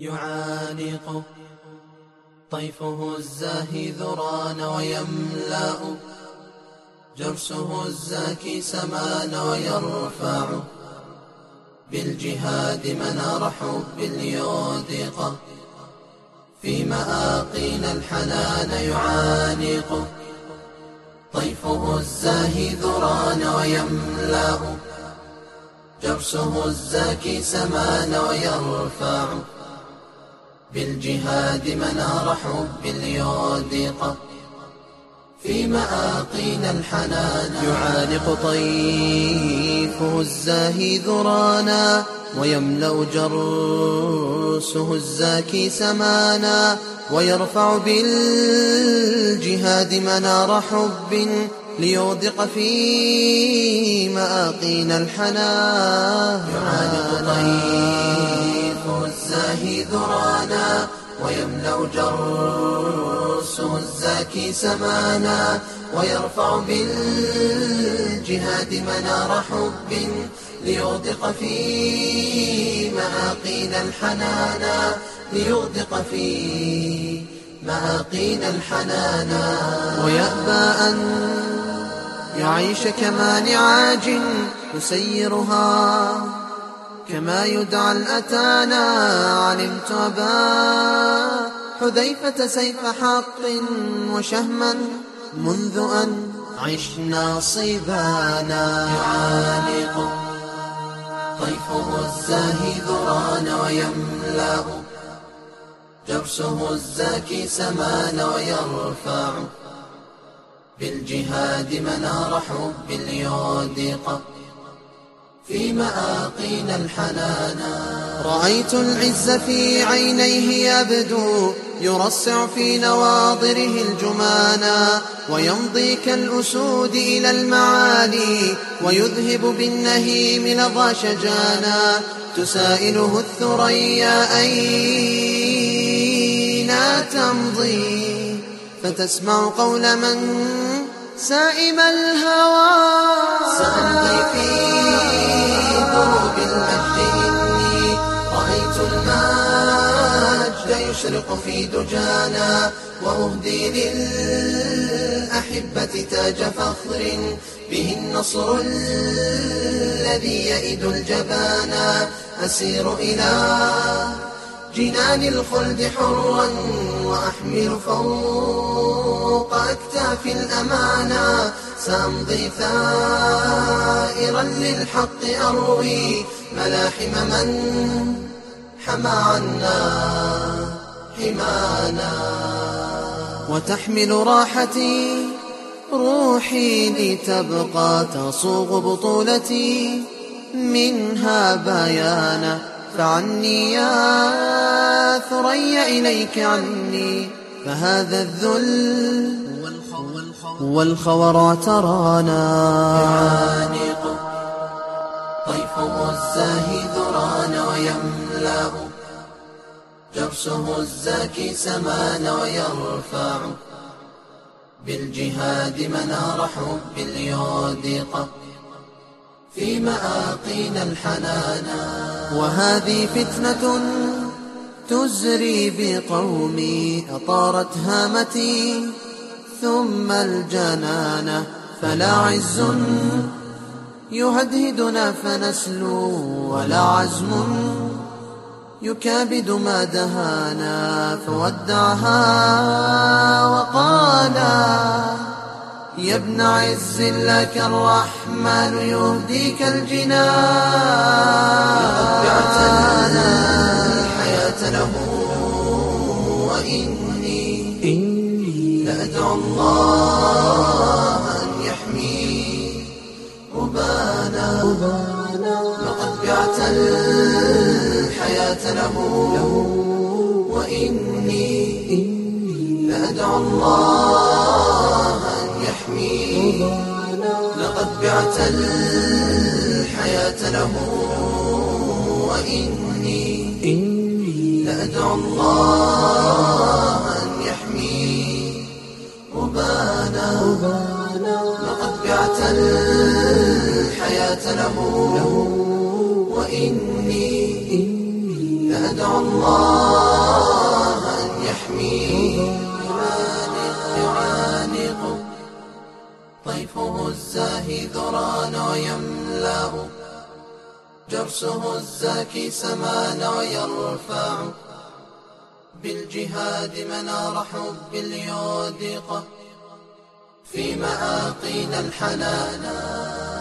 يعانق طيفه الزاهي ذران ويملأ جرسه الزاكي سمان ويرفع بالجهاد منار حب اليودق في مآقين الحنان يعانق طيفه الزاهي ذران ويملأ جرسه الزاكي سمان ويرفع بالجهاد منار حب اليودق في مآقين الحنان. يعانق طيفه الزاهي ذرانا ويملأ جرسه الزاكي سمانا ويرفع بالجهاد منار حب ليوضق في مآقين الحنان. يعانق طيفه الزاهي ذرانا ويملأ جرسه الزاكي سمانا ويرفع بالجهاد منار حب ليغدق في مآقين الحنانا ليغدق في مآقين الحنانا. ويأبى أن يعيش كما نعاج يسيرها. كما يدعى الأتانا علمت أبا حذيفة سيف حق وشهما منذ أن عشنا صبانا يعانق طيفه الزاهي ذران ويملأ جرسه الزاكي سمان ويرفع. بالجهاد منار حب اليودق. في مآقين الحنانا. رأيت العز في عينيه يبدو يرصع في نواضره الجمانا ويمضي كالأسود إلى المعالي ويذهب بالنهيم لظى شجانا. تسائله الثريا أين تمضي؟ فتسمع قول من؟ سائم الهوى. يشرق في دجانا وأهدي للأحبة تاج فخر به النصر الذي يئد الجبانا أسير إلى جنان الخلد حرا وأحمل فوق أكتاف الأمانة سأمضي ثائرا للحق أروي ملاحم من حمى عنا. حمانا. وتحمل راحتي روحي لتبقى تصوغ بطولتي. منها بيانا فعني يا ثريا إليك عني. فهذا الذل والخورى ترانا. يعانق طيفه الزاهي ذران ويملأ جرسه الزاكي سمان ويرفع. بالجهاد منار حب اليودق في مآقين الحنانا. وهذه فتنة تزري بقومي أطارت هامتي. ثم الجنانة فلا عز يهدهدنا فنسلو. ولا عزم يكابد ما دهانا فودعها وقالا يا ابن عز لك الرحمن يهديك الجنان. الحياة له وإني لأدعو الله بعت الحياة له. وإني لأدعو الله أن يحمي. لقد بعت الحياة له. وإني لأدعو الله لأدعو الله يحمي يعانق يعانق طيفه الزاهي ذران ويملأ. جرسه الزاكي سمان ويرفع. بالجهاد منار حب اليودق في مآقين الحنانا